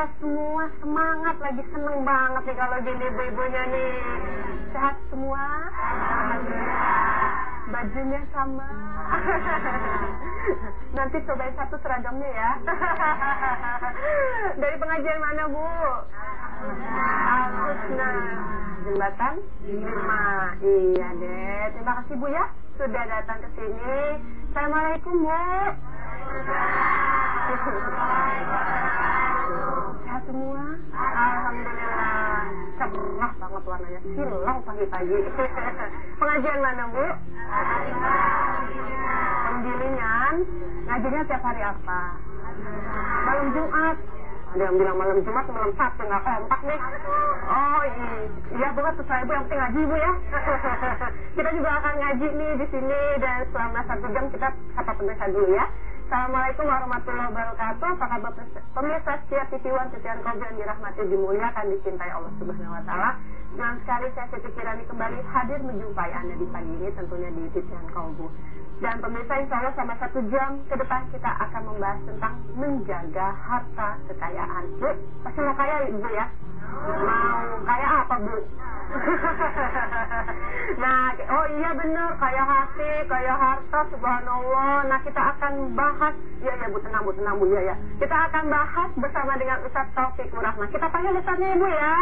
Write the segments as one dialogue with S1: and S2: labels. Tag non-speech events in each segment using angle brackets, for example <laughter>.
S1: fresh semua, semangat lagi seneng banget nih kalau gini ibu-ibunya nih. Sehat semua? Bajunya sama. <laughs> Nanti cobain satu seragamnya ya. <laughs> Dari pengajian mana Bu? Al-Husna. Jembatan lima. Iya deh. Terima kasih Bu ya sudah datang ke sini. Assalamualaikum Bu. Sehat semua? Alhamdulillah. Cerah banget warnanya. Silau pagi-pagi. <laughs> Pengajian mana Bu? Penggilingan. Ngajinya tiap hari apa? Malam Jumat. Ada yang bilang malam Jumat, malam Sabtu nggak kompak nih. Oh iya, bu sesuai bu yang penting ngaji bu ya. <laughs> kita juga akan ngaji nih di sini dan selama satu jam kita sapa pemirsa dulu ya. Assalamualaikum warahmatullahi wabarakatuh. Apa kabar pemirsa setiap TV One Titian Kobi yang dirahmati dimuliakan dicintai Allah Subhanahu Wa Taala. Senang sekali saya Siti Kirani kembali hadir menjumpai Anda di pagi ini tentunya di Titian Kobu. Dan pemirsa insya Allah sama satu jam ke depan kita akan membahas tentang menjaga harta kekayaan. Bu, pasti mau kaya ibu ya? Mau kaya apa bu? <laughs> nah, oh iya benar kaya hati, kaya harta, subhanallah. Nah kita akan bahas, ya ya bu tenang bu tenang bu ya ya. Kita akan bahas bersama dengan Ustaz Taufik Rahman. Kita panggil Ustaznya ibu ya.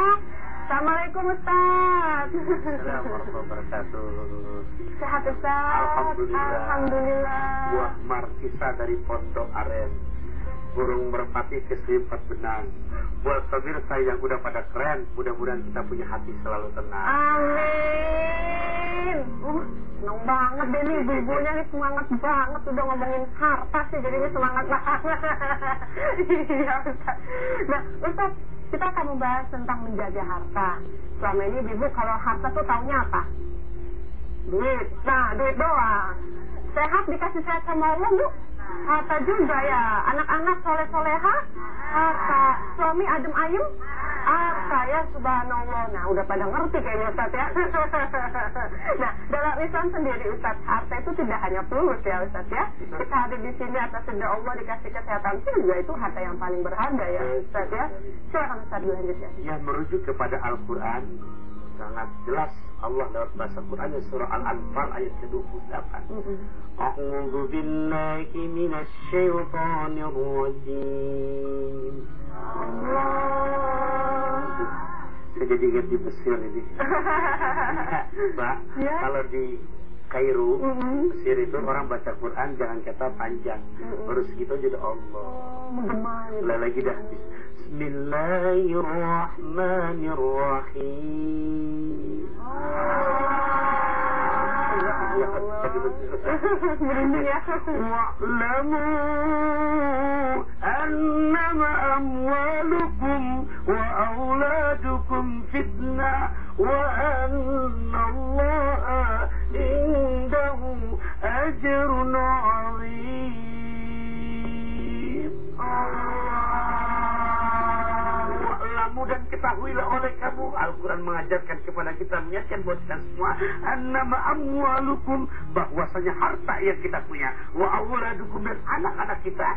S1: Assalamualaikum Ustaz.
S2: Assalamualaikum warahmatullahi wabarakatuh.
S1: Sehat Ustaz.
S2: Alhamdulillah.
S1: Alhamdulillah.
S2: Buah markisa dari Pondok Aren. Burung merpati keselipat benang. Buat pemirsa yang udah pada keren, mudah-mudahan kita punya hati selalu tenang.
S1: Amin. Uh, seneng banget deh nih ibu-ibunya nih semangat banget udah ngomongin harta sih jadinya semangat banget. <laughs> Iya Ustaz. Nah Ustaz, kita akan membahas tentang menjaga harta. Selama ini ibu kalau harta tuh taunya apa? Duit. Nah, duit doang. Sehat dikasih sehat sama Allah, Bu. Harta juga ya. Anak-anak Suami adem ayem, harta ya subhanallah. Nah, udah pada ngerti kayaknya Ustaz ya. <laughs> nah, dalam Islam sendiri Ustaz, harta itu tidak hanya fulus ya Ustaz ya. Kita hadir di sini atas ridha Allah dikasih kesehatan juga itu harta yang paling berharga ya Ustaz ya. Silakan Ustaz dilanjutkan.
S2: Ya merujuk kepada Al-Quran sangat jelas Allah lewat bahasa Quran surah Al-Anfal ayat ke-28. A'udzu billahi minasy syaithanir rajim.
S1: Allah.
S2: Saya jadi ingat di Mesir ini. <laughs> Mbak,
S1: Ya.
S2: kalau di Kairo,
S1: Mm-mm.
S2: Mesir itu orang baca Quran jangan kata panjang.
S1: Mm-mm.
S2: Baru segitu udah Allah.
S1: Oh,
S2: lagi dah. Bismillahirrahmanirrahim.
S1: Ya.
S2: واعلموا أنما أموالكم وأولادكم فتنة وأن الله عنده أجر عظيم. Oleh kamu. Al-Quran mengajarkan kepada kita Mengingatkan buat kita semua. Annama amwalukum Bahwasanya harta yang kita punya. Wa awladukum dan anak-anak kita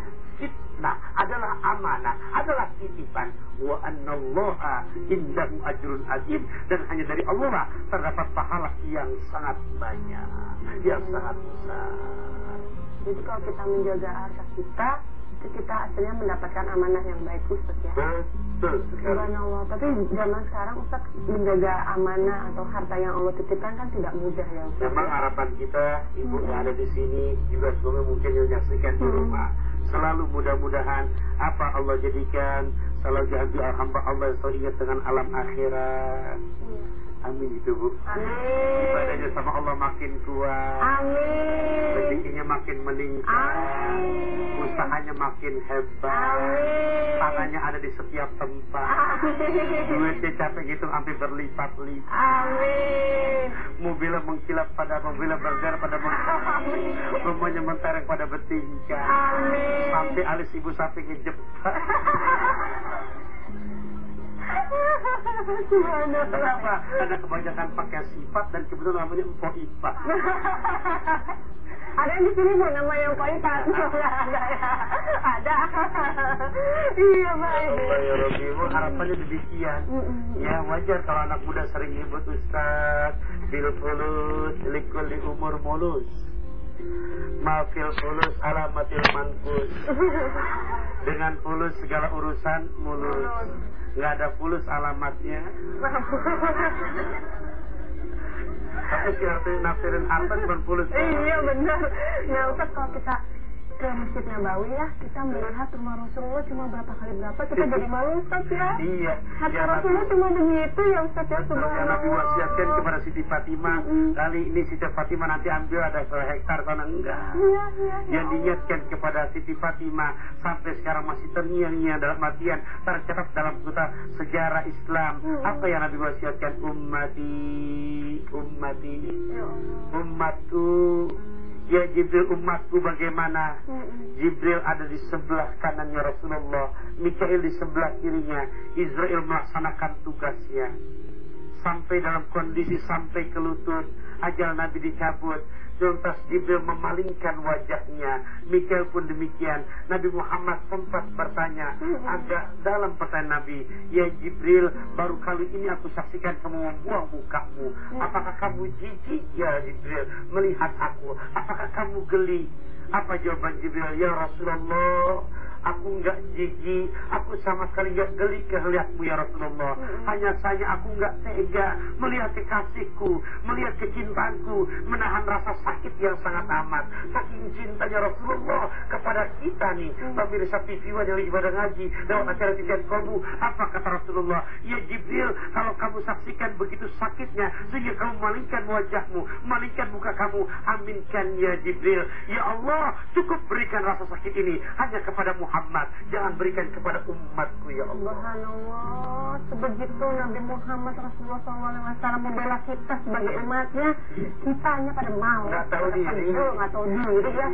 S2: Fitnah adalah amanah Adalah titipan. Wa annallaha indahu ajrun azim. Dan hanya dari Allah lah Terdapat pahala yang sangat banyak Yang sangat besar.
S1: Jadi kalau kita menjaga harta kita, itu kita akhirnya mendapatkan amanah yang baik Ustaz ya.
S2: Sekali
S1: Subhanallah. Tapi zaman sekarang Ustaz menjaga amanah atau harta yang Allah titipkan kan tidak mudah ya Ustaz.
S2: Memang
S1: ya?
S2: harapan kita, ibu yang ada di sini juga semoga mungkin yang menyaksikan di
S1: Hmm.
S2: rumah. Selalu mudah-mudahan apa Allah jadikan selalu diambil hamba Allah yang ingat dengan alam akhirat.
S1: Iya.
S2: Amin itu bu.
S1: Amin.
S2: Ibadahnya sama Allah makin kuat.
S1: Amin.
S2: Rezekinya makin meningkat.
S1: Amin.
S2: Usahanya makin hebat.
S1: Amin.
S2: Tangannya ada di setiap tempat.
S1: Amin.
S2: Duitnya capek gitu hampir berlipat-lipat.
S1: Amin.
S2: Mobilnya mengkilap pada mobilnya bergerak pada mobil. Rumahnya mentereng pada bertingkah.
S1: Amin.
S2: Sampai alis ibu sapi ngejebak.
S1: Subhanallah.
S2: Kenapa? Karena kebanyakan pakai sifat dan kebetulan namanya empok ipa. <laughs>
S1: Ada yang di sini bu namanya Mpok. Nggak <laughs> ada ya. Ada. <laughs> Iya baik.
S2: Ya Bu, harapannya demikian. Ya wajar kalau anak muda sering nyebut Ustaz bil fulus likul di umur mulus. Mafil fulus alamatil mankus. Dengan fulus segala urusan mulus. Nggak ada fulus alamatnya. Tapi si nafsirin harta cuma fulus.
S1: Iya benar. Nah Ustaz kalau kita ke Masjid Nabawi ya, kita melihat rumah Rasulullah cuma berapa kali berapa, kita jadi malu Ustaz ya.
S2: Iya.
S1: Hati
S2: Ya,
S1: Rasulullah cuma begitu ya Ustaz ya,
S2: yang Nabi wasiatkan
S1: subhanallah.
S2: kepada Siti Fatimah
S1: Mm-mm.
S2: Kali ini Siti Fatimah nanti ambil ada hektar Karena enggak
S1: Iya, iya, ya
S2: Yang
S1: Allah.
S2: diniatkan kepada Siti Fatimah Sampai sekarang masih terngiang-ngiang dalam artian Tercatat dalam kota sejarah Islam
S1: Mm.
S2: Apa yang Nabi wasiatkan Ummati Ummati
S1: Ya Allah.
S2: Ya Jibril umatku bagaimana?
S1: Mm-mm.
S2: Jibril ada di sebelah kanannya Rasulullah Mikail di sebelah kirinya. Israel melaksanakan tugasnya. Sampai dalam kondisi sampai ke lutut Ajal Nabi dicabut. Lantas Jibril memalingkan wajahnya. Mikail pun demikian. Nabi Muhammad sempat bertanya Agak dalam pertanyaan Nabi Ya Jibril baru kali ini aku saksikan kamu membuang mukamu. Apakah kamu jijik ya Jibril Melihat aku? Apakah kamu geli? Apa jawaban Jibril? Ya Rasulullah, aku enggak jijik, aku sama sekali enggak geli kelihatmu ya Rasulullah. Hanya saja aku enggak tega melihat kekasihku, melihat kecintaanku, menahan rasa sakit yang sangat amat. Saking cintanya Rasulullah kepada kita nih, pemirsa TV lagi pada ngaji lewat acara titian kolbu. Apa kata Rasulullah? Ya Jibril, kalau kamu saksikan begitu sakitnya, sehingga kamu malingkan wajahmu, malingkan muka kamu, aminkan ya Jibril. Ya Allah, cukup berikan rasa sakit ini hanya kepada Muhammad, jangan berikan kepada umatku ya Allah.
S1: Subhanallah, sebegitu Nabi Muhammad Rasulullah SAW membela kita sebagai umatnya, kita hanya pada mau.
S2: Nggak tahu diri.
S1: nggak tahu diri ya.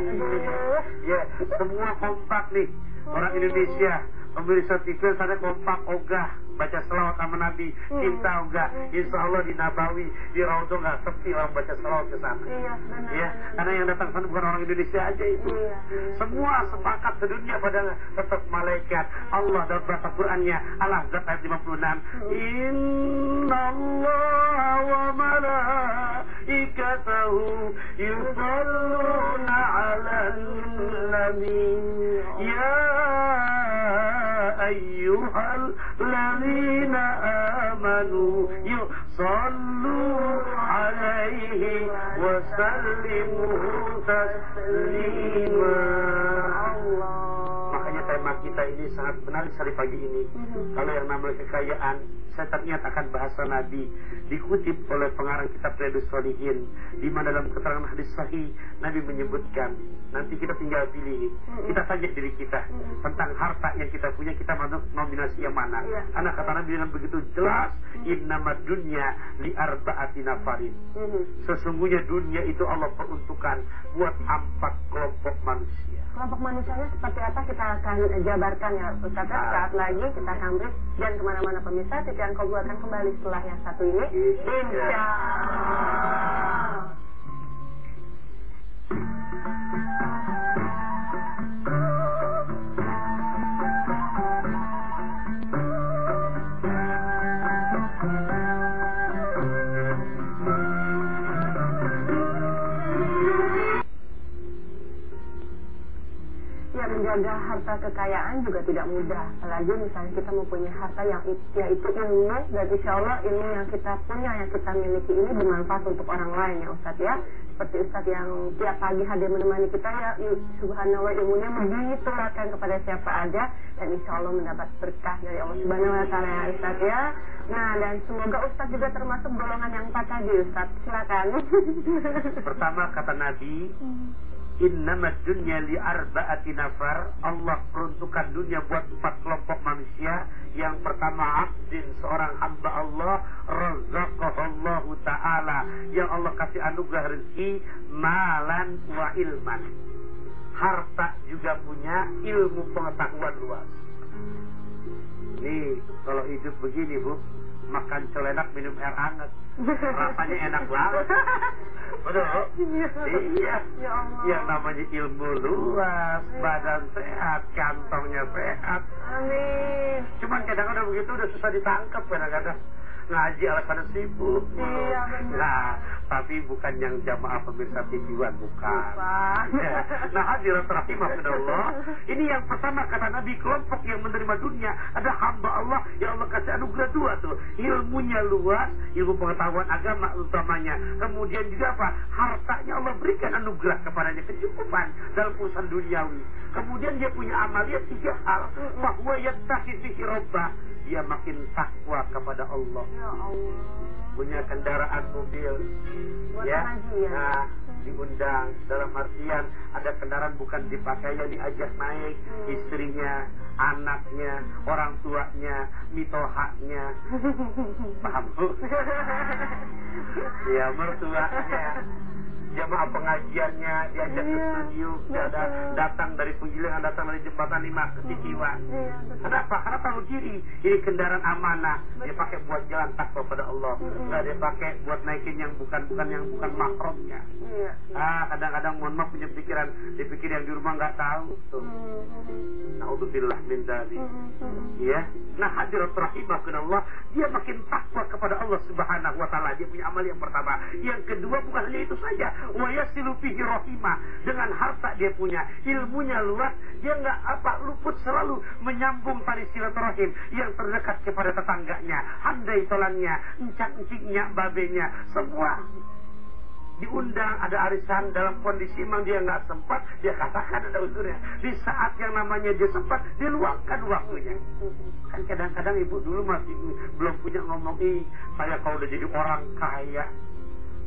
S2: Ya, semua kompak nih. Orang Indonesia, pemirsa TV sana kompak ogah baca selawat sama Nabi, cinta ogah. Insya Allah di Nabawi, di Raudhah nggak sepi orang baca selawat ke sana.
S1: Iya, benar.
S2: Ya, karena yang datang sana bukan orang Indonesia aja itu.
S1: Iya, iya.
S2: Semua sepakat sedunia pada tetap malaikat. Allah dalam bahasa Qur'annya Al-Ahzab ayat 56. Inna Allah wa malaikatahu yusalluna 'alan nabi. Ya أيها الذين آمنوا صلوا عليه وسلموا تسليما. Sangat menarik sekali pagi ini. Kalau yang namanya kekayaan, saya teringat akan bahasa Nabi dikutip oleh pengarang kitab Riyadus Shalihin di mana dalam keterangan hadis sahih Nabi menyebutkan nanti kita tinggal pilih kita tanya diri kita tentang harta yang kita punya kita masuk nominasi yang mana.
S1: Iya.
S2: karena kata Nabi dengan begitu jelas innama dunya li arba'ati nafarin.
S1: Mhm.
S2: sesungguhnya dunia itu Allah peruntukkan buat empat kelompok manusia.
S1: Kelompok manusianya seperti apa? Kita akan jabarkan ya Ustaz ya. Saat lagi kita akan break dan ke mana-mana pemirsa Titian Kobu akan kembali setelah yang satu ini.
S2: Insya
S1: Insya Allah harta kekayaan juga tidak mudah. Apalagi misalnya kita mempunyai harta yang yaitu ilmu Dan insya Allah ilmu yang kita punya, yang kita miliki ini bermanfaat untuk orang lain ya Ustadz ya. Seperti Ustadz yang tiap pagi hadir menemani kita ya Subhanallah ilmunya ditulakan kepada siapa aja Dan insya Allah mendapat berkah dari Allah Subhanahu Wa Taala ya Ustadz ya. Nah dan semoga Ustadz juga termasuk golongan yang empat tadi Ustadz. Silakan.
S2: Pertama kata Nabi, Innama dunya li arba'ati nafar. Allah peruntukkan dunia buat empat kelompok manusia. Yang pertama abdin seorang hamba Allah razaqahallahu taala yang Allah kasih anugerah rezeki malan wa ilman. Harta juga punya ilmu pengetahuan luas. Nih, kalau hidup begini, Bu, makan colenak minum air hangat. <laughs> Rasanya enak banget. Betul?
S1: Iya.
S2: Iya.
S1: Ya Allah.
S2: Yang namanya ilmu luas, badan sehat, kantongnya sehat.
S1: Amin.
S2: Cuman kadang-kadang begitu udah susah ditangkap kadang-kadang. Ngaji alasannya sibuk.
S1: Iya, benar.
S2: Nah, tapi bukan yang jamaah pemirsa One, bukan. Ya. <laughs> Nah, hadirat rahimahullah. Ini yang pertama kata Nabi, kelompok yang menerima dunia ada hamba Allah yang Allah kasih anugerah dua tuh. Ilmunya luas, ilmu pengetahuan agama utamanya. Kemudian juga apa? Hartanya Allah berikan anugerah kepadanya kecukupan dalam urusan duniawi. Kemudian dia punya amalia tiga hal. Bahwa yattaqi fihi rabbah. Dia makin takwa kepada Allah
S1: Ya Allah.
S2: punya kendaraan mobil ya
S1: pengajian.
S2: nah, diundang. Dalam artian ada kendaraan bukan dipakai ya diajak naik.
S1: Hmm.
S2: istrinya anaknya orang tuanya mitohaknya. <laughs> Paham? Bu <laughs> ya mertuanya <laughs> jamaah pengajiannya diajak ke
S1: Iya,
S2: studio ada datang dari Penggilingan datang dari jembatan lima ke Titiwan
S1: Iya, betul.
S2: Kenapa? Karena tahu diri ini kendaraan amanah. Dia pakai buat jalan takwa pada Allah. Nggak dia pakai buat naikin yang bukan bukan yang bukan mahramnya.
S1: Iya.
S2: Ah, kadang-kadang mohon maaf punya pikiran, dipikir yang di rumah nggak tahu. Tuh. Naudzubillah min dzalik. Ya. Nah, hadirat rahimahkunallah, dia makin takwa kepada Allah Subhanahu wa taala. Dia punya amal yang pertama. Yang kedua bukan hanya itu saja, wa. Dengan harta dia punya, ilmunya luas, dia nggak apa luput selalu menyambung tali silaturahim yang terdekat kepada tetangganya, handai tolannya, encang-encingnya, babenya, semua diundang ada arisan dalam kondisi memang dia nggak sempat. Dia katakan ada unsurnya. Di saat yang namanya dia sempat dia luangkan waktunya. Kan kadang-kadang ibu dulu masih belum punya ngomong ih saya kalau udah jadi orang kaya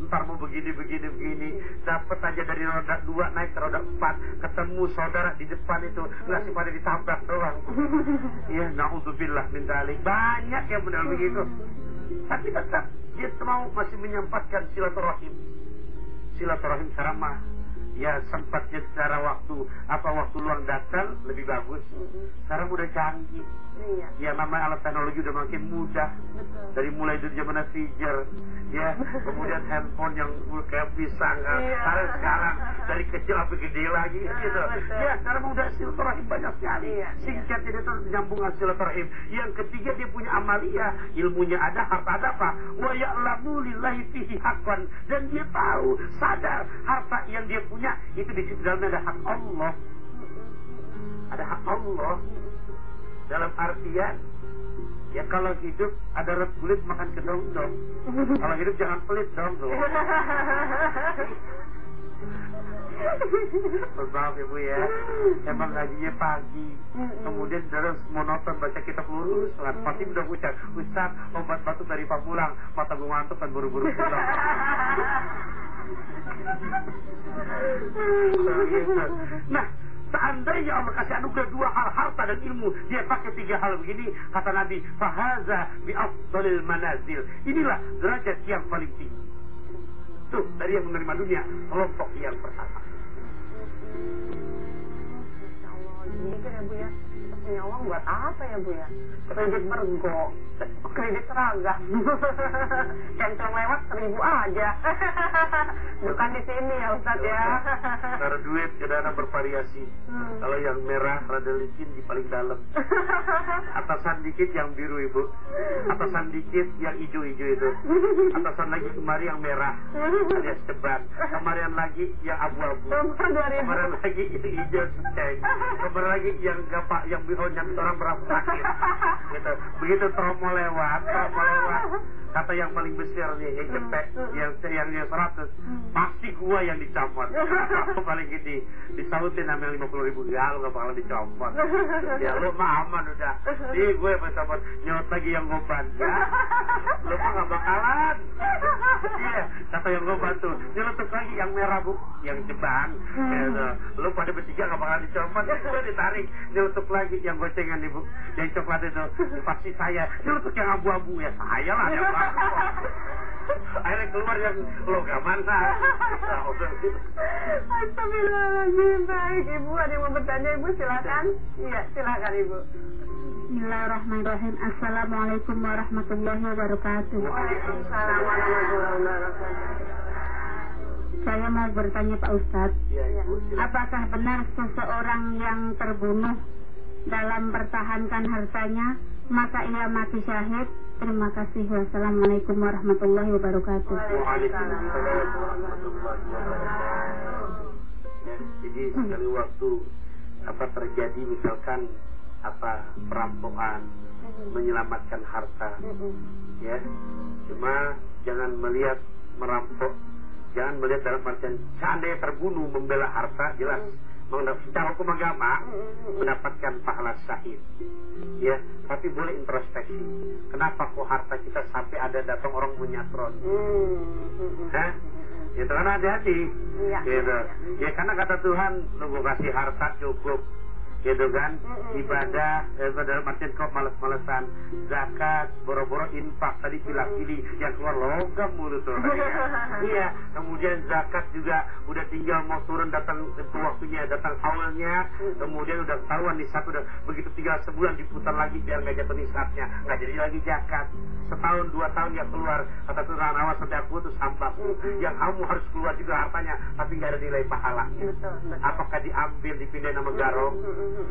S2: ntar mau begini begini begini. Dapat aja dari roda dua naik ke roda empat. Ketemu saudara di depan itu. Nggak pada ditabrak doang. <laughs> Ya naudzubillah min dzalik banyak yang benar begitu. Tapi tetap dia mau masih menyempatkan silaturahim. Silaturahim secara mah ya sempatnya secara waktu apa waktu luang datang lebih bagus. Sekarang udah canggih.
S1: Iya.
S2: ya namanya alat teknologi udah makin mudah.
S1: Betul.
S2: dari mulai dari zaman pager ya kemudian handphone yang kayak pisang.
S1: Iya.
S2: sekarang sekarang dari kecil sampai gede lagi
S1: Ah,
S2: gitu.
S1: Betul.
S2: ya sekarang udah silaturahim banyak sekali.
S1: Iya,
S2: singkat terus menyambungkan silaturahim. Yang ketiga dia punya amalia. Ilmunya ada harta ada apa? Wa ya'lamu lillahi fihi haqqan. Dan dia tahu sadar harta yang dia punya itu di situ dalamnya ada hak Allah. Ada hak Allah. Dalam artian ya kalau hidup ada red kulit makan kedong dong kalau hidup jangan pelit dong dong Maaf ibu ya. Emang gajinya pagi. Kemudian terus monoton baca kitab lurus. Banget Pasti udah ucap Ustaz obat batuk dari Pamulang. Mata gue ngantuk kan buru-buru pulang. Nah Seandainya Allah kasih anugerah dua hal harta dan ilmu, dia pakai tiga hal begini, kata Nabi, fahaza bi afdalil manazil. Inilah derajat yang paling tinggi. Tuh, dari yang menerima dunia, kelompok yang pertama.
S1: Mikir ya Bu ya. Punya uang buat apa ya Bu ya? Kredit bergo, kredit seragam. <laughs> Kencang lewat seribu aja. <laughs> Bukan di sini ya Ustaz ya.
S2: Taruh duit ke dana bervariasi.
S1: Hmm.
S2: Kalau yang merah rada licin di paling dalam. <laughs> Atasan dikit yang biru ibu. Atasan dikit yang hijau-hijau itu. <laughs> Atasan lagi kemari yang merah alias cebat. Kemarin lagi yang abu-abu.
S1: Nomor 2000.
S2: Kemarin lagi yang hijau seceng. Kemarin lagi yang gapak yang biru yang orang berapa sakit. Gitu. Begitu tromo lewat, tromo lewat. Kata yang paling besar nih, yang cepet, yang yang yang seratus, pasti gua yang dicopot. <laughs> Aku paling gede, disautin sama lima puluh ribu, ya lu gak bakal dicopot. <laughs> Ya lu mah aman udah. Di gue yang dicopot, nyot lagi yang goban. Ya, lu mah gak bakalan. Iya, kata yang goban tuh, nyelotok lagi yang merah bu, yang jebang. Gitu. Lu pada bertiga gak bakal dicopot, ya gue ditarik. Nyelotok lagi yang gocengan ibu, yang coklat itu, pasti saya. Nyelotok yang abu-abu, ya saya lah yang Akhirnya keluar yang logaman nah. <laughs>
S1: Astagfirullahaladzim. Baik Ibu, ada yang mau bertanya Ibu silakan. Iya, silakan Ibu.
S3: Bismillahirrahmanirrahim. Assalamualaikum warahmatullahi wabarakatuh.
S1: Waalaikumsalam warahmatullahi wabarakatuh.
S3: Saya mau bertanya Pak Ustadz,
S2: Ya, Ibu.
S3: apakah benar seseorang yang terbunuh dalam pertahankan hartanya maka ia mati syahid? Terima kasih. Wassalamualaikum warahmatullahi wabarakatuh.
S2: Ya, jadi sekali waktu apa terjadi misalkan apa perampokan menyelamatkan harta ya cuma jangan melihat merampok jangan melihat dalam artian seandainya terbunuh membela harta jelas secara hukum agama mendapatkan pahala syahid ya tapi boleh introspeksi kenapa kok harta kita sampai ada datang orang menyatron Hah? Itu kan hati-hati. Gitu.
S1: Iya.
S2: Ya karena kata Tuhan, lu kasih harta cukup. Gitu kan? Ibadah, eh, dalam artian kau males-malesan. Zakat, boro-boro infak, tadi pilih-pilih. Yang keluar logam mulu tuh. tadi kan. iya. Kemudian zakat juga udah tinggal mau turun datang itu waktunya, datang awalnya. Kemudian udah ketahuan di satu udah begitu tinggal sebulan diputar lagi biar nggak jatuh nisabnya. Nggak jadi lagi zakat. Setahun dua tahun ya keluar. Kata Tuhan awas sampai aku tuh sampah. Yang kamu harus keluar juga hartanya, tapi nggak ada nilai pahalanya. Apakah diambil dipindah nama garong,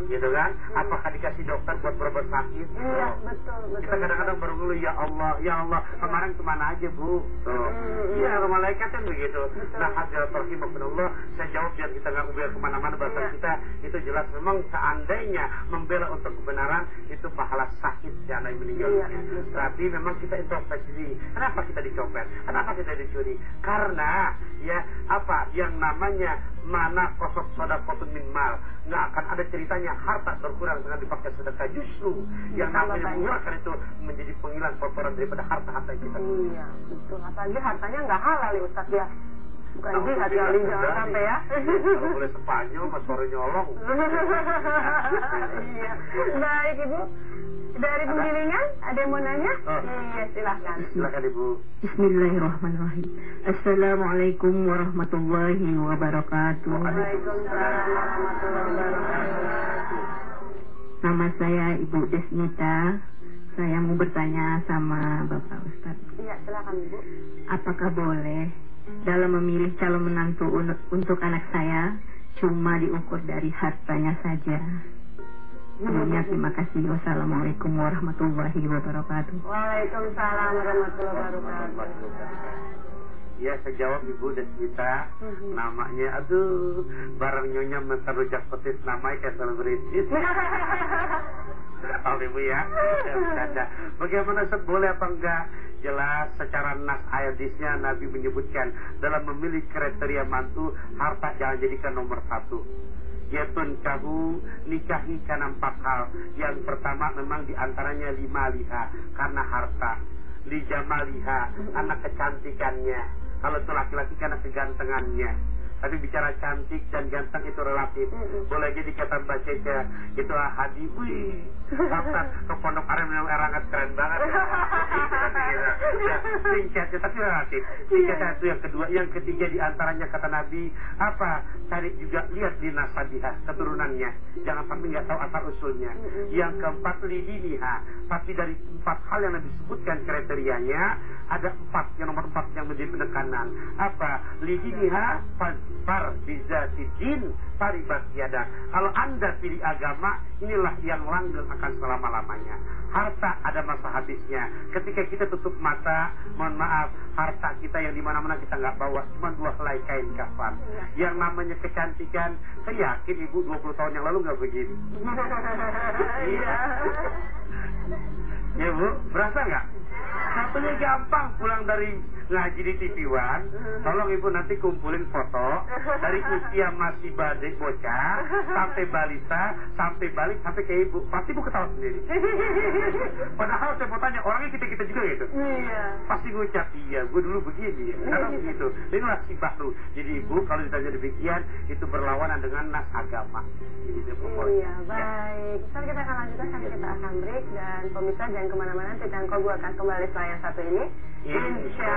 S2: gitu kan? Apakah dikasih dokter buat berobat sakit?
S1: Iya, betul, betul.
S2: Kita kadang-kadang baru ngeluh, ya Allah, ya Allah, kemarin ke mana aja bu? Tuh.
S1: Mm.
S2: Iya, malaikat kan begitu.
S1: Betul.
S2: Nah, hasil Allah, saya jawab biar kita nggak biar ke mana-mana bahasa
S1: Iya.
S2: kita itu jelas memang seandainya membela untuk kebenaran itu pahala sakit seandainya meninggal
S1: Iya,
S2: dunia.
S1: betul.
S2: Tapi memang kita introspeksi diri. Kenapa kita dicopet? Kenapa kita dicuri? Karena ya apa yang namanya mana kosok soda min mal nggak akan ada ceritanya. Harta berkurang dengan dipakai sedekah. Justru yang
S1: Ditambah
S2: namanya mengeluarkan itu menjadi penghilang kotoran daripada harta-harta yang kita.
S1: Iya, betul. Apalagi hartanya nggak halal ya Ustaz ya. Bukan jihad
S2: tidak
S1: kali jangan sampai ya.
S2: Kalau boleh Spanyol mas sore nyolong
S1: iya. Baik Ibu. Dari penggilingan ada yang mau nanya?
S2: Oh.
S1: Iya, silahkan.
S2: silakan ibu
S3: Bismillahirrahmanirrahim. Assalamualaikum warahmatullahi wabarakatuh.
S1: Waalaikumsalam warahmatullahi wabarakatuh.
S3: Nama saya Ibu Desnita. Saya mau bertanya sama Bapak Ustadz.
S1: Iya, silakan Ibu.
S3: Apakah boleh dalam memilih calon menantu un- untuk anak saya cuma diukur dari hartanya saja? Sebelumnya terima kasih. Wassalamualaikum warahmatullahi wabarakatuh.
S1: Waalaikumsalam warahmatullahi wabarakatuh.
S2: Ya saya jawab ibu Deswita
S1: Mhm.
S2: Namanya aduh Barang nyonya mentar rujak petis Namanya kayak selebritis Tahu ibu ya Ya, bercanda. Bagaimana Ustaz boleh apa enggak Jelas secara nas hadisnya Nabi menyebutkan Dalam memilih kriteria mantu Harta jangan jadikan nomor satu. Yaitu kahu nikahi karena empat hal Yang pertama memang di antaranya lima liha Karena harta. Lijamaliha Anak kecantikannya. Kalau itu laki-laki karena kegantengannya tapi bicara cantik dan ganteng itu relatif.
S1: Mm-mm.
S2: Boleh jadi kata Mbak Cece, itu hadi, wih, daftar ke pondok aren yang erangat keren banget. <laughs> ya, singkatnya tapi relatif. Singkatnya itu yang kedua, yang ketiga di antaranya kata Nabi apa? Cari juga lihat di nasabihah keturunannya. Jangan sampai nggak tahu asal usulnya.
S1: Mm-mm.
S2: Yang keempat lidiniha. Tapi dari empat hal yang Nabi sebutkan kriterianya ada empat yang nomor empat yang menjadi penekanan. Apa? Lidiniha far bizati din paribat yada. Kalau anda pilih agama, inilah yang langgeng akan selama-lamanya. Harta ada masa habisnya. Ketika kita tutup mata, mohon maaf, harta kita yang di mana-mana kita nggak bawa, cuma dua helai kain kafan. Yang namanya kecantikan, saya yakin ibu 20 tahun yang lalu nggak begini.
S1: Iya.
S2: Ya bu, berasa nggak? Satunya gampang pulang dari ngaji di TV One. Tolong ibu nanti kumpulin foto dari usia masih badai bocah sampai balita sampai balik sampai ke ibu. Pasti ibu ketawa sendiri. Padahal saya mau tanya orangnya kita kita juga gitu.
S1: Iya.
S2: Pasti ngucap iya, gue dulu begini. Karena begitu. Inilah si baru. Jadi ibu kalau ditanya demikian itu berlawanan dengan nas agama. Jadi.
S1: Iya, baik. Ntar kita akan lanjutkan sampai kita akan break dan pemirsa jangan ke mana-mana. Nanti Tangko gue akan kembali setelah yang satu ini.
S2: Insya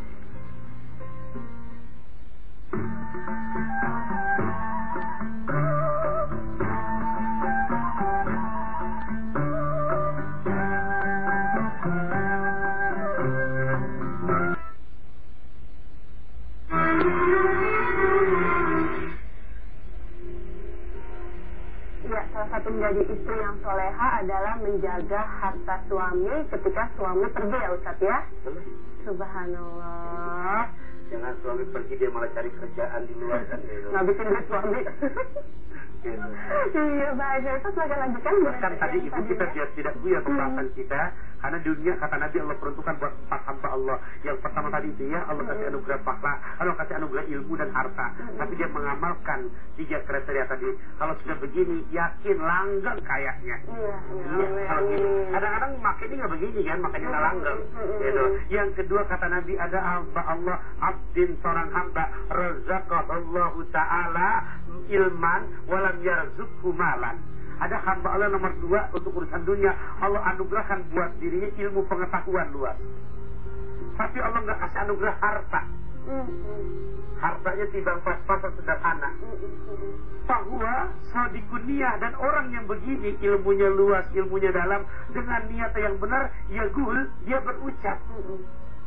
S1: adalah menjaga harta suami ketika suami pergi ya Ustadz ya.
S2: Betul.
S1: Subhanallah.
S2: Jangan suami pergi dia malah cari kerjaan di luar kan. gitu.
S1: Ngabisin duit suami.
S2: Gitu.
S1: iya baik ya Ustadz lagi lanjutkan.
S2: Bahkan tadi ibu kita biar tidak buya pembahasan kita karena dunia kata Nabi Allah peruntukkan buat empat hamba Allah. Yang pertama tadi itu ya Allah kasih anugerah pahala, Allah kasih anugerah ilmu dan harta. Tapi dia mengamalkan tiga kriteria tadi. Kalau sudah begini yakin langgeng kayaknya.
S1: Iya,
S2: Iya, kalau gini. Kadang-kadang makannya nggak begini kan, makanya nggak langgeng. Gitu. Yang kedua kata Nabi ada hamba Allah, abdin seorang hamba, razaqahullahu taala ilman walam yarzukhu malan. Ada hamba Allah nomor dua untuk urusan dunia. Allah anugerahkan buat dirinya ilmu pengetahuan luas. Tapi Allah nggak kasih anugerah harta. Hartanya timbang pas-pasan sederhana. Bahwa sadikunia dan orang yang begini ilmunya luas, ilmunya dalam dengan niat yang benar, ya gul, dia berucap.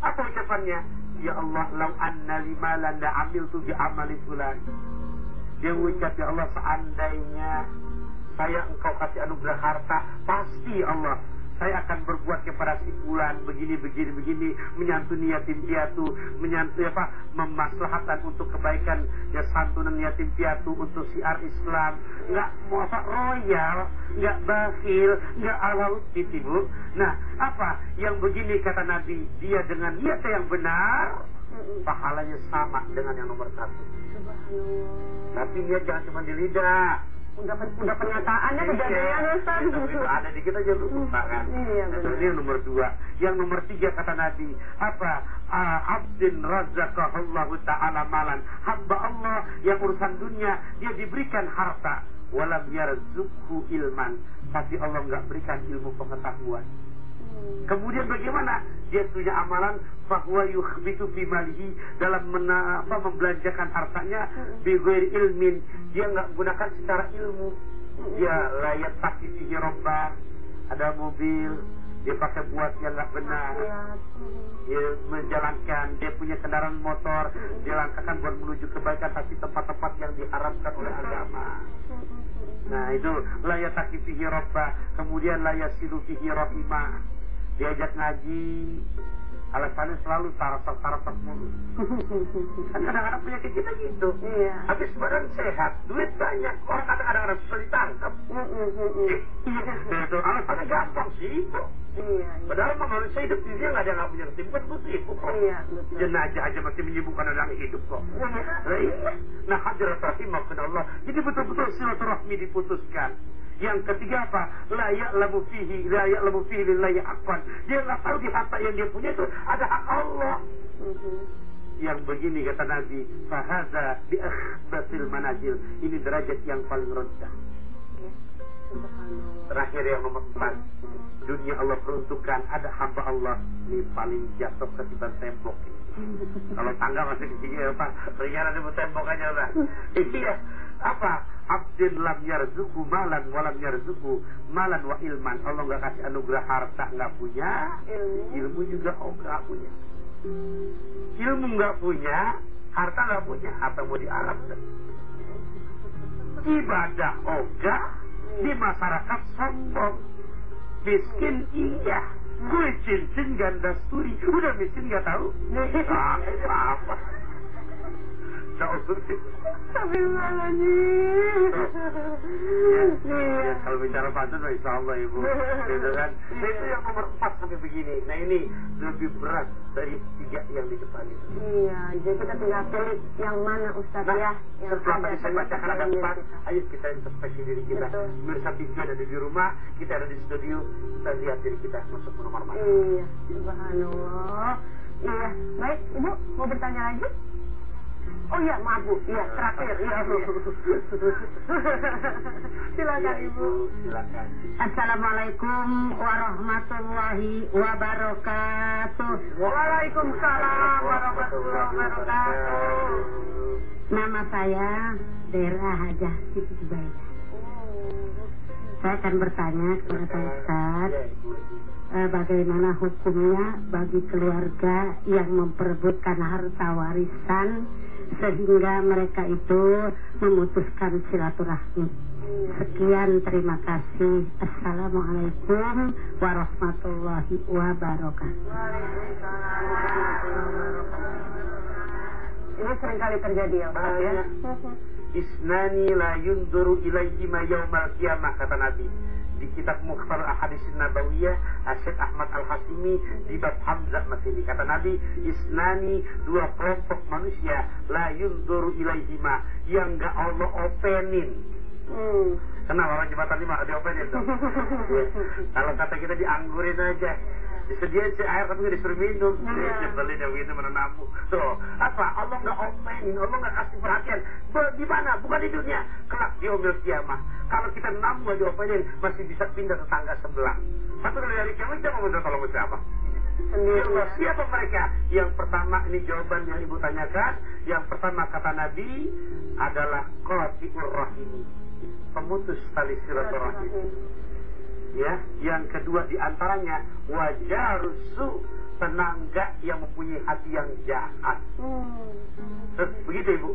S2: Apa ucapannya? Ya Allah, lau anna lima landa amil tu bi amali fulan. Dia ucap, ya Allah, seandainya saya engkau kasih anugerah harta, pasti Allah. Saya akan berbuat kepada si fulan begini begini begini menyantuni yatim piatu menyantuni apa memaslahatan untuk kebaikan ya santunan yatim piatu untuk siar Islam. Nggak mau apa royal nggak bakhil nggak ala ibu. Nah apa yang begini kata Nabi? Dia dengan niat yang benar pahalanya sama dengan yang nomor satu. Tapi niat jangan cuma di lidah
S1: Udah, udah penyataannya kejadian Ustaz.
S2: Iya, ada dikit aja lupa kan.
S1: Iya,
S2: Nah,
S1: benar.
S2: Ini yang nomor dua. Yang nomor tiga kata Nabi apa? Ah, abdin razaqahullahu ta'ala malan. Hamba Allah yang urusan dunia dia diberikan harta. Walam yarzukhu ilman. Tapi Allah nggak berikan ilmu pengetahuan. Kemudian bagaimana? Dia punya amalan bahwa yukhbitu fi malihi dalam mena, apa, membelanjakan hartanya bi ghairi ilmin. Dia nggak gunakan secara ilmu. Dia layak fihi robban. Ada mobil, dia pakai buat yang nggak benar. Dia menjalankan, dia punya kendaraan motor, dia langkahkan buat menuju kebaikan tapi tempat-tempat yang diharamkan oleh agama. Nah itu layak taki fihi robba, kemudian layak silu fihi rohimah. Diajak ngaji, alasannya selalu taraf-taraf mulu. <laughs> Kan kadang-kadang penyakit kita gitu.
S1: Iya.
S2: Habis badan sehat, duit banyak, orang kadang-kadang susah ditangkap. Nah, itu alasannya gampang sih.
S1: Iya, iya.
S2: Padahal mah manusia hidup di dunia nggak ada nggak punya kesibukan butuh itu kok.
S1: Iya, betul.
S2: Jenazah aja masih menyibukkan orang hidup kok. Nah, iya. Nah, hadirat Allah. Jadi betul-betul silaturahmi diputuskan. Yang ketiga apa? Layak lamu fihi, layak lamu fihi lillahi akwan. Dia nggak tahu di harta yang dia punya itu ada hak Allah. Yang begini kata Nabi, fahaza bi akhbasil manazil. Ini derajat yang paling rendah. Terakhir yang nomor empat Dunia Allah peruntukkan Ada hamba Allah Ini paling jatuh ketiban tembok <laughs> Kalau tangga masih kecil ya Pak Ringan ada tembok aja lah <laughs> Iya Apa Abdin lam yarzuku malan Walam yarzuku malan wa ilman. Allah nggak kasih anugerah harta nggak punya
S1: Ilmu.
S2: Juga oh nggak punya. Ilmu nggak punya Harta nggak punya. Apa mau diarap Ibadah oga di masyarakat sombong. Miskin iya. Gue cincin ganda sturi udah miskin gak tahu? <laughs> Ah, apa kalau bicara pantun insya Allah ibu. Gitu kan? Nah, itu yang nomor empat sampai begini. Nah ini lebih berat dari tiga yang di depan itu.
S1: Iya, jadi kita tinggal pilih yang mana Ustaz
S2: Nah,
S1: ya yang
S2: setelah tadi saya bacakan ada empat, ayo kita introspeksi diri kita. Mirsa TV ada di rumah, kita ada di studio, kita lihat diri kita masuk ke nomor mana.
S1: Iya, subhanallah. Iya, baik Ibu mau bertanya lagi? Oh iya, maaf Bu. Iya, terakhir. Iya, Bu. <laughs> Silakan Ibu.
S2: Silakan.
S3: Assalamualaikum warahmatullahi wabarakatuh.
S1: Waalaikumsalam warahmatullahi wabarakatuh.
S3: Nama saya Dera Hajah Siti Zubaidah. Saya akan bertanya kepada Pak Ustaz, eh, bagaimana hukumnya bagi keluarga yang memperebutkan harta warisan sehingga mereka itu memutuskan silaturahmi.
S4: Sekian terima kasih. Assalamualaikum warahmatullahi wabarakatuh.
S1: Ini sering kali terjadi ya Ustaz ya.
S2: Isnani la yunzuru ilaihi ma yaumal qiyamah kata Nabi di kitab Mukhtar Ahadis Nabawiyah Asyid Ahmad Al-Hasimi di bab Hamzah masih kata Nabi Isnani dua kelompok manusia la yunzuru ilaihi ma yang enggak Allah openin
S1: Hmm.
S2: Kenapa orang jembatan lima diopenin tuh? Ya. <laughs> Kalau kata kita dianggurin aja disediain si air tapi nggak disuruh minum.
S1: Iya.
S2: nyebelin yang begitu mana namu tuh apa? Allah nggak omenin Allah nggak kasih perhatian. Di mana? Bukan di dunia. Kelak di omel kiamah. Kalau kita namu nggak diomenin masih bisa pindah ke tangga sebelah. Satu dari hari kiamat kita mau minta tolong siapa? Allah, siapa? Mereka? Yang pertama ini jawaban yang ibu tanyakan. Yang pertama kata Nabi adalah qati'ur rahim. Pemutus tali silaturahim. Ya, yang kedua di antaranya wajarusu tenangga yang mempunyai hati yang jahat.
S1: Hmm.
S2: Eh, Begitu Ibu.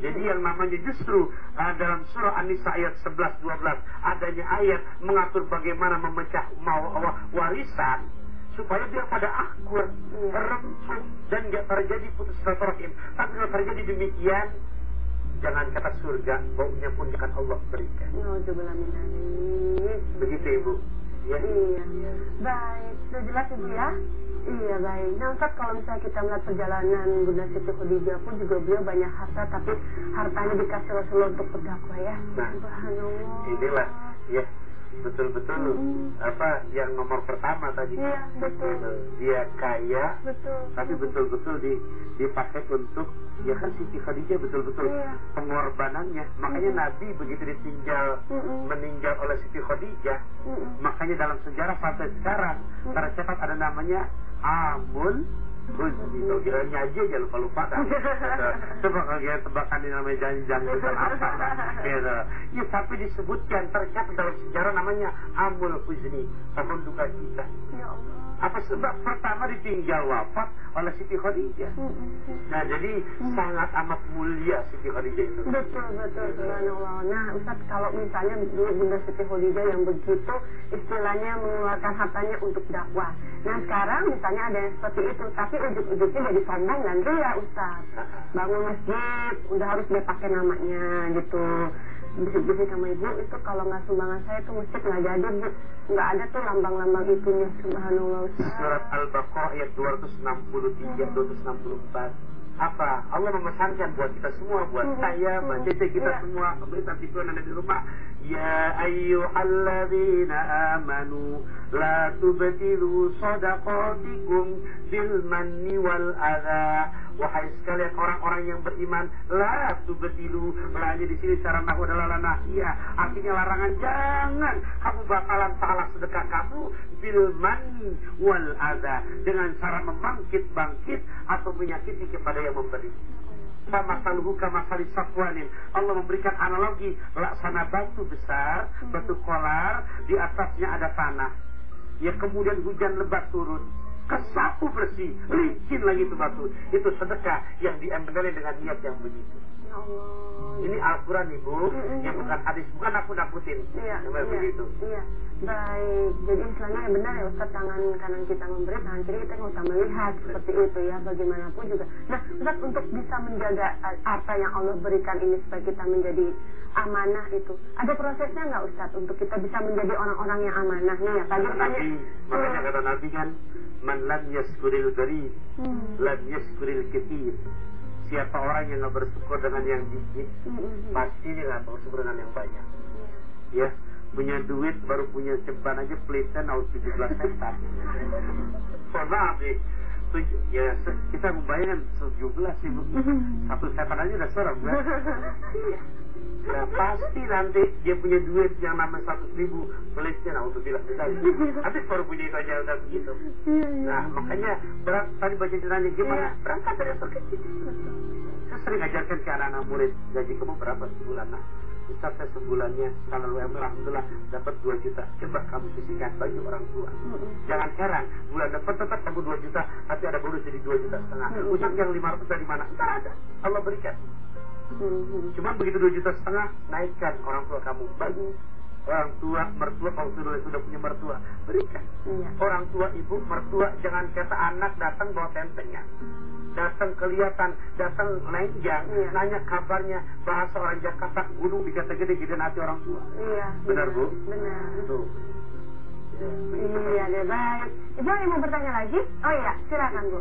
S2: Jadi yang namanya justru uh, dalam surah An-Nisa ayat 11 12 adanya ayat mengatur bagaimana memecah mau wa- warisan supaya dia pada akur, rempuk dan nggak terjadi putus silaturahim. Tapi kalau terjadi demikian jangan kata surga, baunya pun akan Allah berikan. Begitu Ibu. Ya.
S1: Iya. Baik, sudah jelas Ibu ya? Iya baik. Nah Ustaz kalau misalnya kita melihat perjalanan Bunda Siti Khadijah pun juga beliau banyak harta tapi hartanya dikasih Rasulullah untuk berdakwah ya.
S2: Nah,
S1: Subhanallah.
S2: Inilah ya betul-betul apa yang nomor pertama tadi.
S1: Iya betul.
S2: Dia kaya
S1: Betul.
S2: tapi betul-betul di, dipakai untuk ya kan Siti Khadijah betul-betul
S1: Iya.
S2: pengorbanannya makanya Nabi begitu ditinggal
S1: Mm-mm.
S2: meninggal oleh Siti Khadijah
S1: Mm-mm.
S2: makanya dalam sejarah sampai sekarang tercatat ada namanya Amul kalau kira nyaji aja lupa lupa kan coba kalau kira tebakan ini namanya janji-janji apa gitu. ya tapi disebutkan tercatat dalam sejarah namanya Amul Huzni tahun duka kita
S1: Ya Allah.
S2: Apa sebab pertama ditinggal wafat oleh Siti Khadijah
S1: Mm-mm.
S2: Nah jadi sangat amat mulia Siti Khadijah itu.
S1: Betul betul subhanallah. Nah Ustaz kalau misalnya dulu Bunda Siti Khadijah yang begitu istilahnya mengeluarkan hartanya untuk dakwah. Nah sekarang misalnya ada yang seperti itu, tapi ujuk-ujuknya jadi sombong dan ria Ustaz. Bangun masjid udah harus dia pakai namanya gitu. Bisik-bisik sama ibu itu kalau nggak sumbangan saya tuh masjid nggak jadi bu. Nggak ada tuh lambang-lambang itunya subhanallah Ustaz.
S2: Surat Al-Baqarah ayat 263 264. Apa? Allah memesankan buat kita semua, buat
S1: Hmm.
S2: saya, Mbak. Cece, kita
S1: Iya.
S2: semua, pemirsa yang ada di rumah. Ayyuhalladzina amanu la tubtilu sadaqatikum bil manni wal adha. Wahai sekalian orang-orang yang beriman, la tubtilu. Lahnya di sini secara nahu adalah nahia. Artinya larangan jangan kamu bakalan salah sedekah kamu bil manni wal adha dengan cara membangkit-bangkit atau menyakiti kepada yang memberi. Sama saluhu kama safwanin. Allah memberikan analogi laksana batu besar, batu kolar, di atasnya ada tanah. Ya kemudian hujan lebat turun. Kesapu bersih, licin lagi itu batu. Itu sedekah yang diambil dengan niat yang begitu.
S1: Allah.
S2: Ini Al-Quran ibu,
S1: Mm-mm.
S2: yang bukan hadis, bukan aku nakutin.
S1: Iya,
S2: Namanya
S1: iya,
S2: begitu.
S1: iya. Baik, jadi istilahnya ya benar ya Ustaz, tangan kanan kita memberi, tangan kiri kita nggak usah melihat seperti itu ya, bagaimanapun juga. Nah, Ustaz untuk bisa menjaga eh, harta yang Allah berikan ini supaya kita menjadi amanah itu, ada prosesnya nggak Ustaz untuk kita bisa menjadi orang-orang yang amanah? Nih ya, tadi tanya.
S2: Makanya kata Nabi kan, man lam yaskuril gharib,
S1: Hmm.
S2: lam yaskuril kathir. Siapa orang yang nggak bersyukur dengan yang dikit, pasti dia nggak bersyukur dengan yang banyak. Ya, punya duit baru punya ceban aja pelita naut 17 setan. Mohon maaf nih. Ya kita membayangkan 17 ibu. <laughs> Satu setan aja udah serem kan? Iya. Nah pasti nanti dia punya duit yang namanya seratus ribu. Pelitnya nah untuk bilang Habis baru punya itu aja udah begitu. Nah makanya berat, tadi baca ceritanya gimana
S1: Iya.
S2: Berangkat dari terkecil Saya sering ajarkan ke anak-anak murid Gaji kamu berapa sebulan Nah Ustaz saya sebulannya Kalau lu Alhamdulillah dapat 2 juta Coba kamu sisihkan bagi orang tua Jangan heran Bulan depan tetap kamu 2 juta Tapi ada bonus jadi 2 juta setengah
S1: Mm-mm.
S2: Ustaz yang 500 dari mana? Ntar ada Allah berikan
S1: Mhm.
S2: Cuma begitu dua juta setengah, naikkan orang tua kamu. Bagi orang tua, mertua, kalau sudah, sudah punya mertua, berikan.
S1: Iya.
S2: Orang tua, ibu, mertua, jangan kata anak datang bawa tentengnya. Datang kelihatan, datang lenjang,
S1: Iya.
S2: nanya kabarnya, bahasa orang Jakarta, gunung dikata gede, gedean hati orang tua.
S1: Iya.
S2: Benar, Bu?
S1: Benar.
S2: Tuh.
S1: Iya deh baik. Ibu yang mau bertanya lagi? Oh iya, silakan Bu.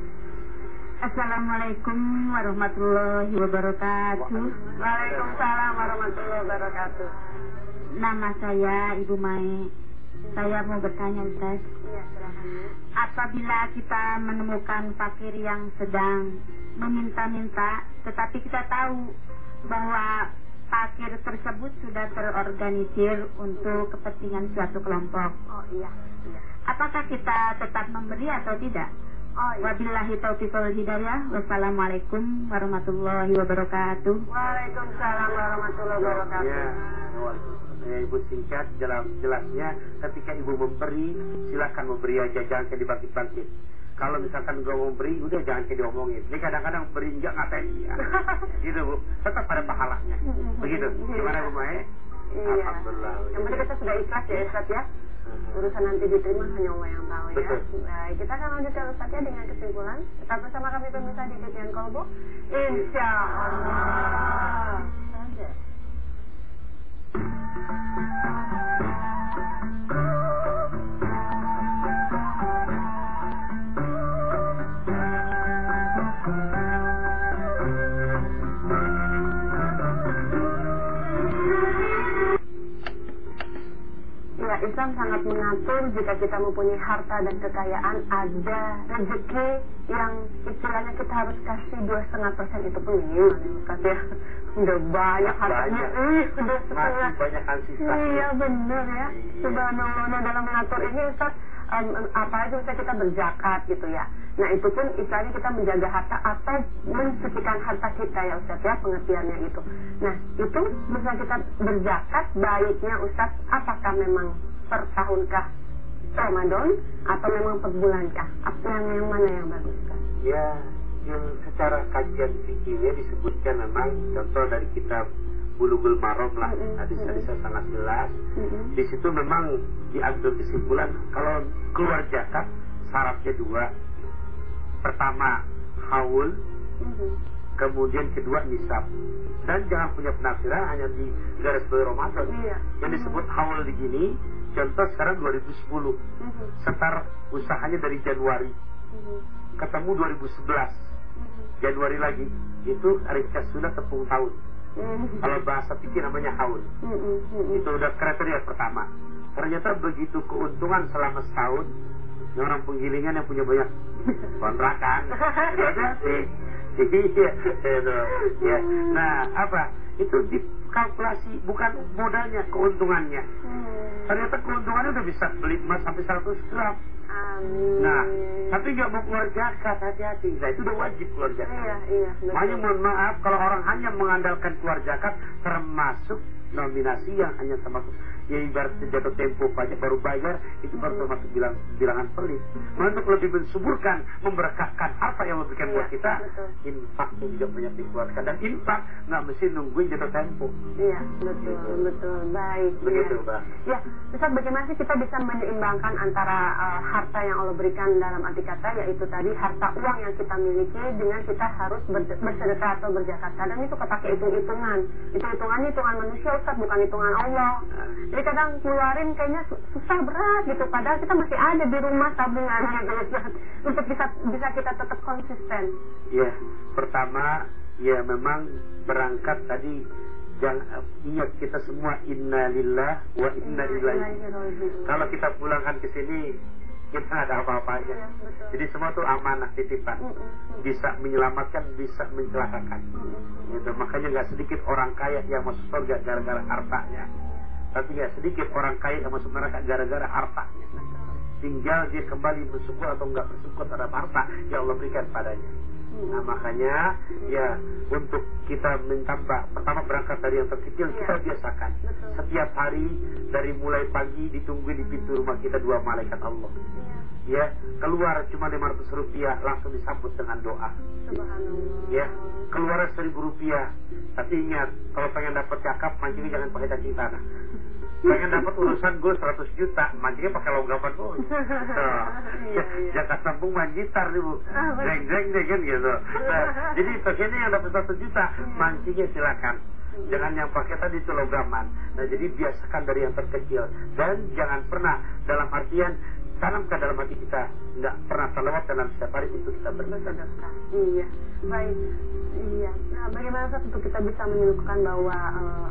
S3: Assalamualaikum warahmatullahi wabarakatuh.
S1: Waalaikumsalam warahmatullahi wabarakatuh.
S3: Nama saya Ibu Mai. Saya mau bertanya Ustaz.
S1: Iya Bu.
S3: Apabila kita menemukan fakir yang sedang meminta-minta, tetapi kita tahu bahwa fakir tersebut sudah terorganisir untuk kepentingan suatu kelompok.
S1: Oh iya. Iya.
S3: Apakah kita tetap memberi atau tidak?
S1: Oh iya.
S3: Wabillahi taufiq wal hidayah. Wassalamualaikum warahmatullahi wabarakatuh.
S1: Waalaikumsalam warahmatullahi wabarakatuh.
S2: Ya, ya ibu singkat jelas jelasnya ketika ibu memberi silakan memberi aja jangan kayak dibangkit-bangkit. Kalau misalkan gak mau beri, udah jangan kayak diomongin. Ini kadang-kadang beri enggak ngatain dia. <laughs> gitu bu, tetap ada pahalanya. Begitu. Gimana bu Mae?
S1: Iya.
S2: Alhamdulillah.
S1: Yang penting kita sudah ikhlas ya Ustaz ya. Urusan nanti diterima hanya Allah yang tahu ya.
S2: Betul.
S1: Baik, kita akan lanjutkan Ustaz ya dengan kesimpulan. Tetap bersama kami pemirsa di Kajian Kolbo. Insya Allah. Islam sangat mengatur jika kita mempunyai harta dan kekayaan ada rezeki yang istilahnya kita harus kasih dua setengah persen itu pun ya Ustaz ya. Udah banyak hartanya,
S2: Banyak.
S1: ih udah setengah.
S2: Banyak sisa.
S1: Iya benar ya.
S2: Iya.
S1: Subhanallah Nah, dalam mengatur ini Ustaz em, apa aja bisa kita berzakat gitu ya. Nah itu pun istilahnya kita menjaga harta atau mensucikan harta kita ya Ustaz ya pengertiannya itu. Nah itu bisa kita berzakat baiknya Ustaz apakah memang per tahunkah Ramadan atau memang per bulankah? Apa yang yang mana yang bagus Ustaz?
S2: Ya, yang secara kajian fikihnya disebutkan memang contoh dari kitab Bulughul Maram lah,
S1: Mm-mm.
S2: hadis-hadisnya sangat jelas. Di situ memang diambil kesimpulan kalau keluar zakat syaratnya dua. Pertama haul,
S1: Mhm.
S2: kemudian kedua nisab. Dan jangan punya penafsiran hanya di garis bawah Ramadan.
S1: Iya.
S2: Yang disebut haul di gini, contoh sekarang 2010.
S1: Mhm.
S2: Setar usahanya dari Januari,
S1: Mhm.
S2: ketemu 2011.
S1: Mhm.
S2: Januari lagi, itu Rika sudah tepung tahun.
S1: Mhm.
S2: Kalau bahasa pikir namanya haul.
S1: Mhm. Mhm.
S2: Itu udah kriteria pertama. Ternyata begitu keuntungan selama setahun, ini orang penggilingan yang punya banyak <laughs> kontrakan. Hati-hati. <laughs> Iya, itu. ya. Nah, apa? Itu dikalkulasi bukan modalnya, keuntungannya.
S1: Hmm.
S2: Ternyata keuntungannya udah bisa beli emas sampai 100 gram.
S1: Amin.
S2: Nah, tapi nggak mau keluar zakat, hati-hati. Nah, itu udah wajib keluar zakat.
S1: Iya, iya.
S2: Makanya mohon maaf kalau orang hanya mengandalkan keluar zakat termasuk nominasi yang hanya termasuk ya ibarat jatuh tempo pajak baru bayar itu baru termasuk bilang, bilangan pelit. Untuk lebih mensuburkan, memberkahkan apa yang Allah berikan
S1: Iya,
S2: buat kita,
S1: betul.
S2: infaknya juga banyak dikeluarkan dan infak nggak mesti nungguin jatuh tempo.
S1: Iya, betul, betul. Baik.
S2: Begitu,
S1: iya.
S2: Mbak.
S1: Ya, Ustaz bagaimana sih kita bisa menyeimbangkan antara uh, harta yang Allah berikan dalam arti kata yaitu tadi harta uang yang kita miliki dengan kita harus ber- bersedekah atau berzakat. Kadang itu kepake hitung-hitungan. Itu hitungannya hitungan manusia Ustaz, bukan hitungan Allah. Jadi kadang keluarin kayaknya su- susah berat gitu padahal kita masih ada di rumah tabungan. Untuk bisa bisa kita tetap konsisten.
S2: Ya, pertama ya memang berangkat tadi jangan ingat kita semua innalillah wa inna ilaihi Kalau kita pulangkan ke sini kita ada apa-apanya.
S1: Iya.
S2: Jadi semua tuh amanah titipan. Bisa menyelamatkan, bisa mencelakakan. Gitu. Makanya nggak sedikit orang kaya yang masuk surga gara-gara hartanya. Tapi nggak sedikit orang kaya yang masuk neraka gara-gara hartanya. Tinggal dia kembali bersyukur atau nggak bersyukur terhadap harta yang Allah berikan padanya. Nah makanya ya untuk kita mentambah pertama berangkat dari yang terkecil
S1: Iya.
S2: kita biasakan
S1: Betul.
S2: setiap hari dari mulai pagi ditunggu di pintu rumah kita dua malaikat Allah
S1: Iya.
S2: ya keluar cuma 500 rupiah langsung disambut dengan doa ya keluar seribu rupiah tapi ingat kalau pengen dapat cakap mancingnya jangan pakai cacing tanah pengen dapat urusan gue 100 juta mancingnya pakai longgapan gue. <laughs>
S1: Iya, iya. <laughs>
S2: Jaka sambung main gitar nih bu
S1: Ah,
S2: jeng jeng deh kan gitu nah, jadi pengennya yang dapat satu juta mancingnya silakan Jangan yang pakai tadi itu logaman. Nah jadi biasakan dari yang terkecil dan jangan pernah dalam artian tanamkan dalam hati kita nggak pernah terlewat dalam setiap hari untuk kita bersedekah.
S1: Iya, baik. Iya. Nah, bagaimana Ustaz untuk kita bisa menyuguhkan bahwa eh,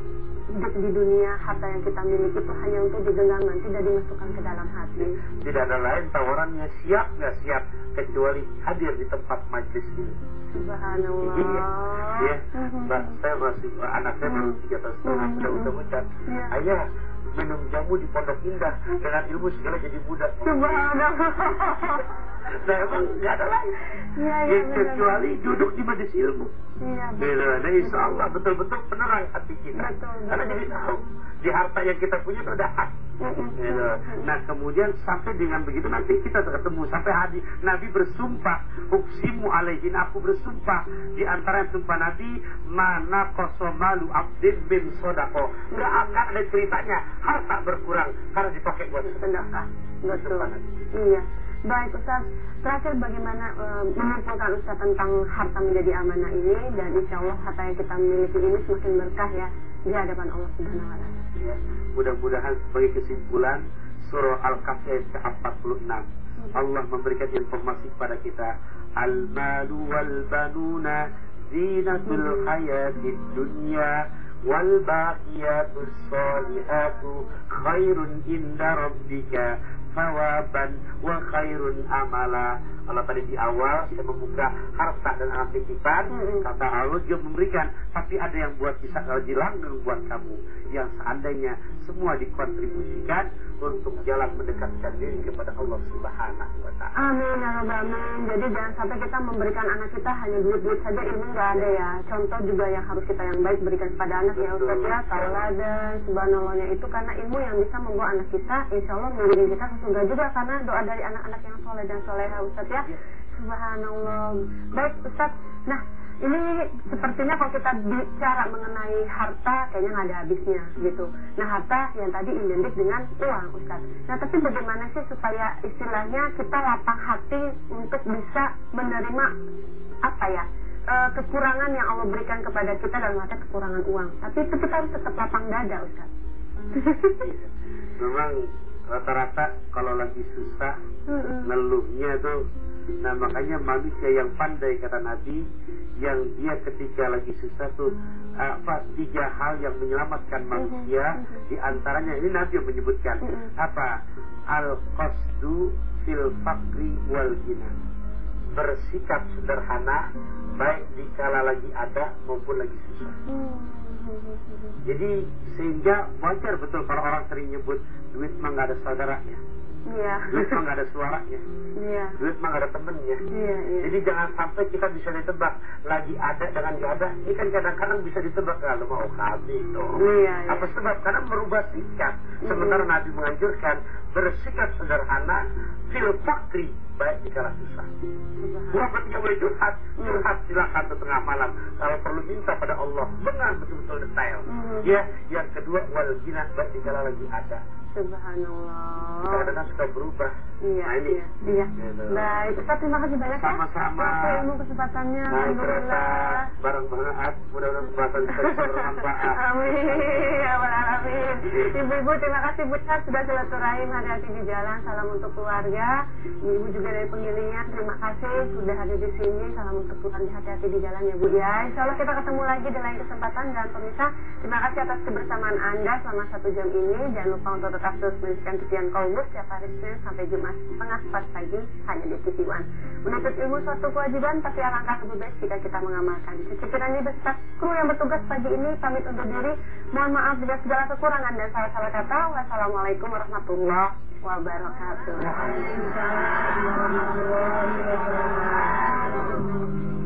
S1: hidup di dunia harta yang kita miliki itu hanya untuk digenggaman, tidak dimasukkan ke dalam hati.
S2: Tidak ada lain tawarannya siap nggak siap kecuali hadir di tempat majlis ini.
S1: Subhanallah.
S2: Iya, ya. <laughs> Mbak, saya masih anak saya baru tiga tahun setengah
S1: Mhm.
S2: sudah udah ucap.
S1: Iya.
S2: Ayah minum jamu di pondok indah dengan ilmu segala jadi muda.
S1: Subhanallah.
S2: Nah emang nggak ada lain.
S1: Iya, iya,
S2: Ya,
S1: benar.
S2: kecuali duduk di majelis ilmu.
S1: Iya,
S2: Gitu. Nah, insya Allah betul-betul penerang hati kita.
S1: Betul,
S2: Karena
S1: betul.
S2: jadi tahu di harta yang kita punya itu ada hak. Gitu. Nah kemudian sampai dengan begitu nanti kita ketemu sampai hadis Nabi bersumpah uksimu alaihin aku bersumpah di antara yang sumpah Nabi mana kosomalu abdin bin sodako nggak akan ada ceritanya harta berkurang karena dipakai buat
S1: sedekah. Betul.
S2: Sumpah Nabi.
S1: Iya. Baik Ustaz, terakhir bagaimana eh, menyimpulkan Ustaz tentang harta menjadi amanah ini dan insya Allah harta yang kita miliki ini semakin berkah ya di hadapan Allah Subhanahu wa taala.
S2: Ya, mudah-mudahan sebagai kesimpulan surah Al-Kahfi ayat ke-46. Allah memberikan informasi kepada kita Al-malu wal banuna zinatul hayatid dunya wal baqiyatus salihatu khairun inda rabbika sawaban wa khairun amala Allah tadi di awal saya membuka harta dan anak titipan kata Allah juga memberikan tapi ada yang buat bisa jadi langgeng buat kamu yang seandainya semua dikontribusikan untuk jalan mendekatkan diri kepada Allah Subhanahu wa taala.
S1: Amin ya Rabbal Alamin. Jadi jangan sampai kita memberikan anak kita hanya duit-duit saja ilmu nggak ada ya. Contoh juga yang harus kita yang baik berikan kepada anak ya
S2: Betul.
S1: Ustaz ya. Tauladan, subhanallahnya itu karena ilmu yang bisa membawa anak kita insya Allah membimbing kita ke surga juga karena doa dari anak-anak yang soleh dan soleha Ustaz ya. Subhanallah. Baik Ustaz. Nah ini sepertinya kalau kita bicara mengenai harta kayaknya nggak ada habisnya gitu. Nah harta yang tadi identik dengan uang Ustaz. Nah tapi bagaimana sih supaya istilahnya kita lapang hati untuk bisa menerima apa ya eh, kekurangan yang Allah berikan kepada kita dalam arti kekurangan uang. Tapi itu kita harus tetap lapang dada Ustaz.
S2: Memang rata-rata kalau lagi susah
S1: Mm-mm.
S2: ngeluhnya tuh nah makanya manusia yang pandai kata Nabi yang dia ketika lagi susah tuh apa tiga hal yang menyelamatkan manusia di antaranya ini Nabi yang menyebutkan apa al qasdu fil fakri wal ghina bersikap sederhana baik dikala lagi ada maupun lagi susah. Jadi sehingga wajar betul kalau orang sering nyebut duit mah ada saudaranya,
S1: Iya.
S2: duit mah nggak ada suaranya,
S1: Iya.
S2: duit mah nggak ada temennya.
S1: Iya, iya.
S2: Jadi jangan sampai kita bisa ditebak lagi ada dengan nggak ada. Ini kan kadang-kadang bisa ditebak kalau mau OKB dong.
S1: Iya, iya.
S2: Apa sebab? Karena merubah sikap. Sementara. Nabi menganjurkan bersikap sederhana fil fakri baik di kala susah. Bukan ketika boleh curhat, curhat silakan ke tengah malam. Kalau perlu minta pada Allah, benar betul-betul detail.
S1: Mhm.
S2: Ya, yang kedua wal ginah baik di kala lagi ada.
S1: Subhanallah.
S2: Kadang-kadang suka berubah.
S1: Iya,
S2: Nah, ini.
S1: iya, iya.
S2: Gitu.
S1: Baik, Ustaz terima kasih banyak ya.
S2: Sama-sama.
S1: Ilmu kesempatannya.
S2: Nah, kereta
S1: Alhamdulillah.
S2: bareng banget. Mudah-mudahan pembahasan kita bisa bermanfaat. <laughs>
S1: Amin. Ya Rabbal Alamin. Ibu-ibu terima kasih Bu sudah silaturahim hati-hati di jalan. Salam untuk keluarga. Ibu juga dari penggilingan terima kasih sudah hadir di sini. Salam untuk keluarga hati-hati di jalan ya Bu ya. Insya Allah kita ketemu lagi di lain kesempatan dan pemirsa terima kasih atas kebersamaan Anda selama satu jam ini. Jangan lupa untuk tetap terus menyaksikan Titian Kolbus setiap hari Senin sampai Jumat setengah empat pagi hanya di TV One. Menuntut ilmu suatu kewajiban tapi alangkah lebih baik jika kita mengamalkan. Ini beserta kru yang bertugas pagi ini pamit undur diri. Mohon maaf jika segala kekurangan dan salah-salah kata. Wassalamualaikum warahmatullahi wabarakatuh. Thank you.